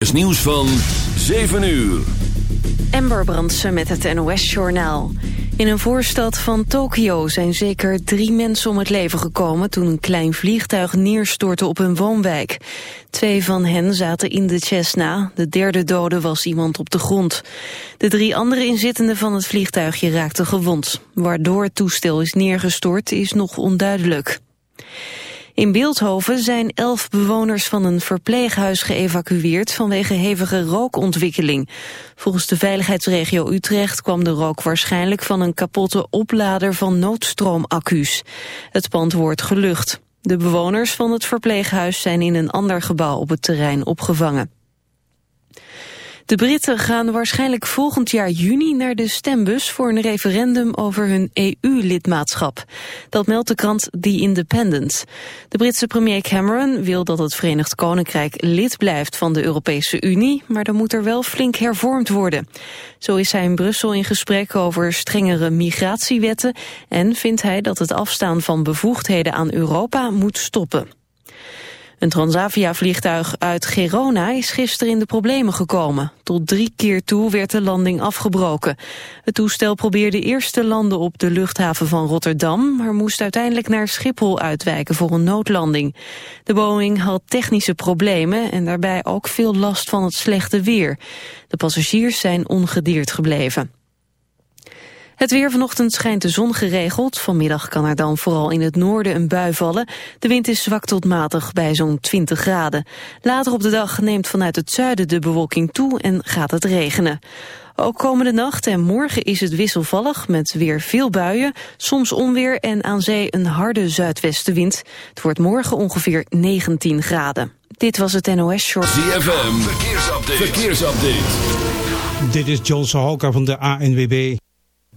Het nieuws van 7 uur. Amber Brandsen met het NOS-journaal. In een voorstad van Tokio zijn zeker drie mensen om het leven gekomen... toen een klein vliegtuig neerstortte op een woonwijk. Twee van hen zaten in de Cessna. De derde dode was iemand op de grond. De drie andere inzittenden van het vliegtuigje raakten gewond. Waardoor het toestel is neergestort is nog onduidelijk. In Beeldhoven zijn elf bewoners van een verpleeghuis geëvacueerd vanwege hevige rookontwikkeling. Volgens de veiligheidsregio Utrecht kwam de rook waarschijnlijk van een kapotte oplader van noodstroomaccu's. Het pand wordt gelucht. De bewoners van het verpleeghuis zijn in een ander gebouw op het terrein opgevangen. De Britten gaan waarschijnlijk volgend jaar juni naar de stembus voor een referendum over hun EU-lidmaatschap. Dat meldt de krant The Independent. De Britse premier Cameron wil dat het Verenigd Koninkrijk lid blijft van de Europese Unie, maar dan moet er wel flink hervormd worden. Zo is hij in Brussel in gesprek over strengere migratiewetten en vindt hij dat het afstaan van bevoegdheden aan Europa moet stoppen. Een Transavia-vliegtuig uit Girona is gisteren in de problemen gekomen. Tot drie keer toe werd de landing afgebroken. Het toestel probeerde eerst te landen op de luchthaven van Rotterdam... maar moest uiteindelijk naar Schiphol uitwijken voor een noodlanding. De Boeing had technische problemen en daarbij ook veel last van het slechte weer. De passagiers zijn ongedeerd gebleven. Het weer vanochtend schijnt de zon geregeld. Vanmiddag kan er dan vooral in het noorden een bui vallen. De wind is zwak tot matig bij zo'n 20 graden. Later op de dag neemt vanuit het zuiden de bewolking toe en gaat het regenen. Ook komende nacht en morgen is het wisselvallig met weer veel buien, soms onweer en aan zee een harde zuidwestenwind. Het wordt morgen ongeveer 19 graden. Dit was het NOS Short. ZFM, verkeersupdate. verkeersupdate. Dit is John Sahoka van de ANWB.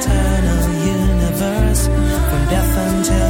eternal universe from death until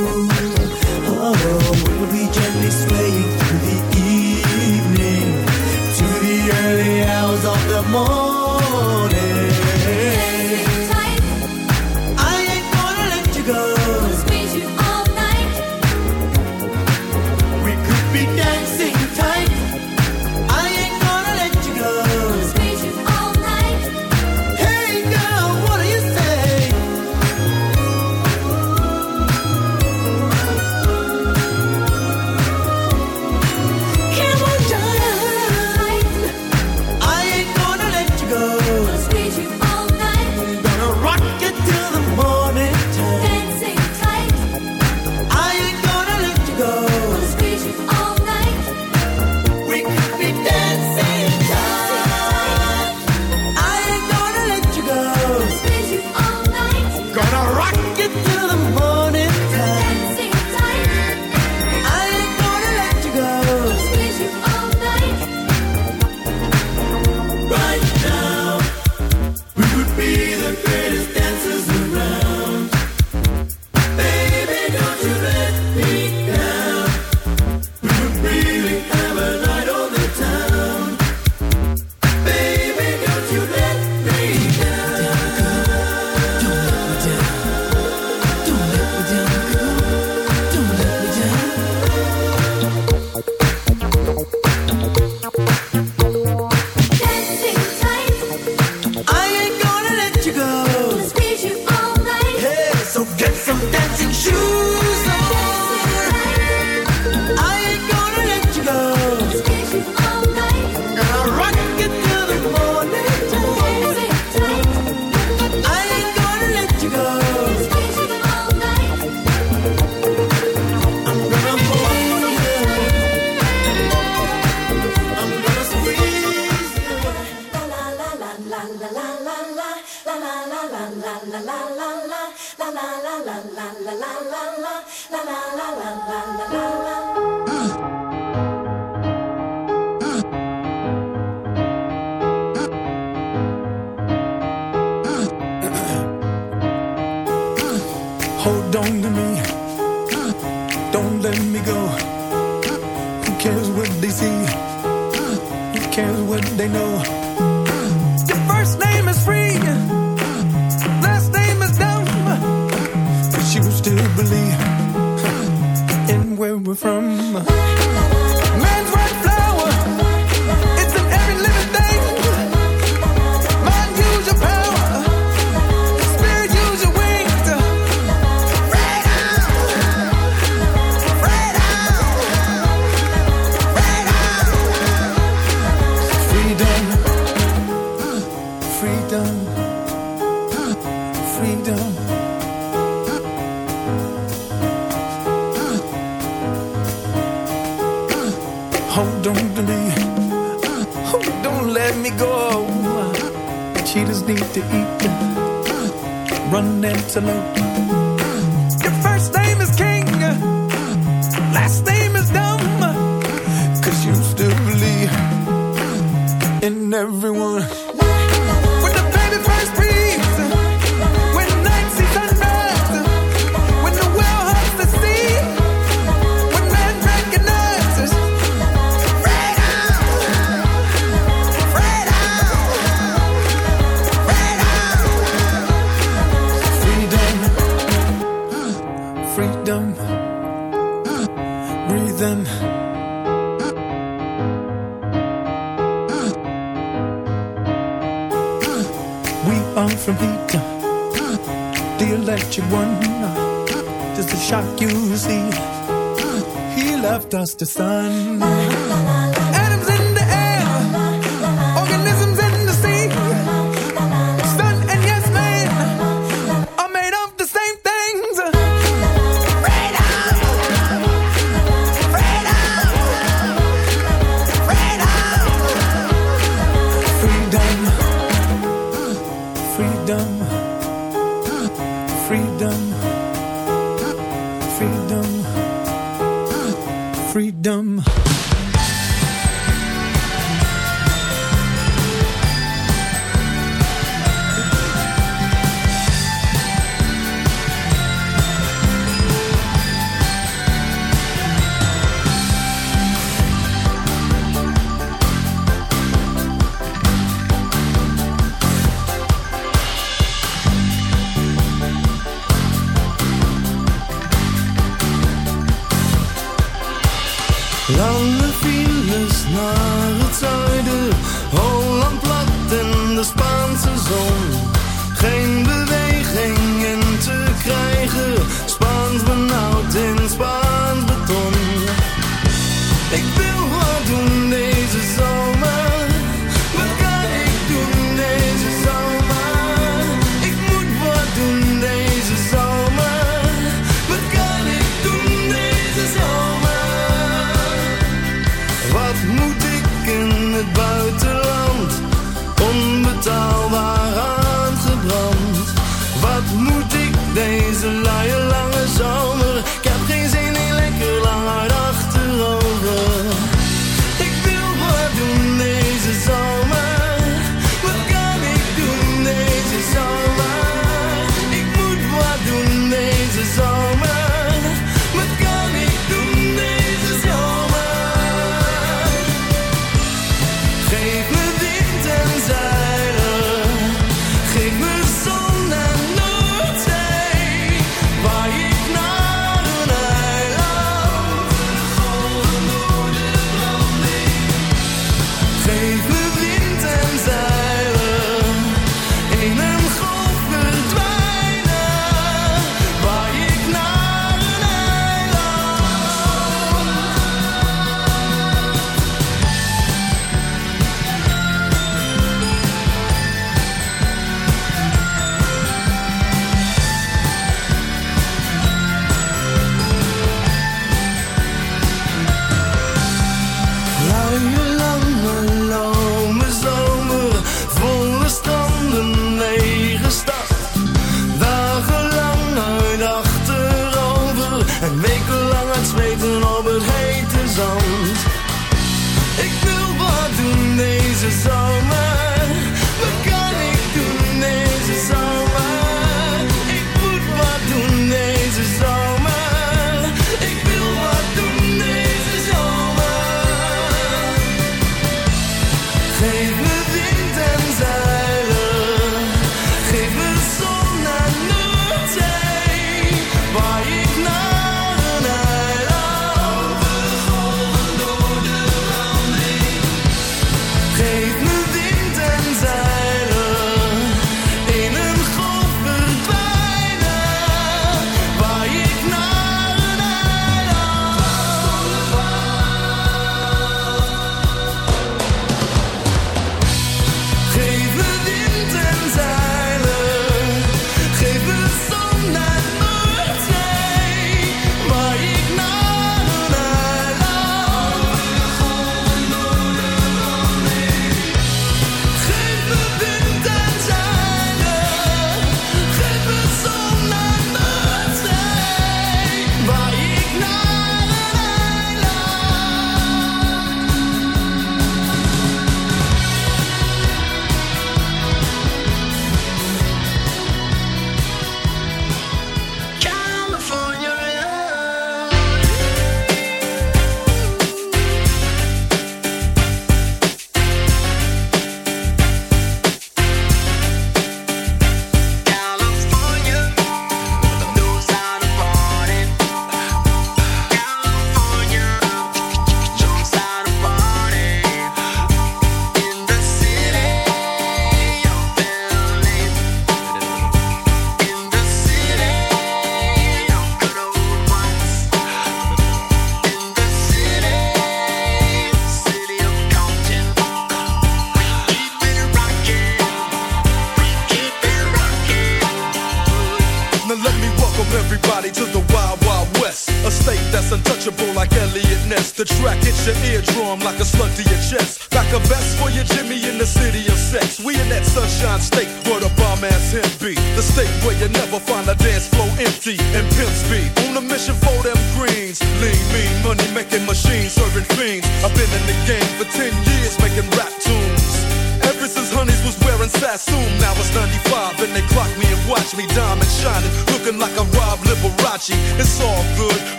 Freedom!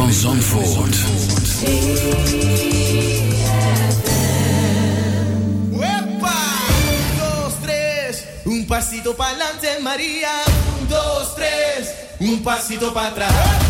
van Zandvoort. ¡Wepa! Un, dos, tres, un pasito para adelante, María. Un, dos, tres, un pasito para atrás.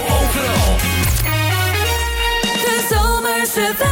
tussen 50.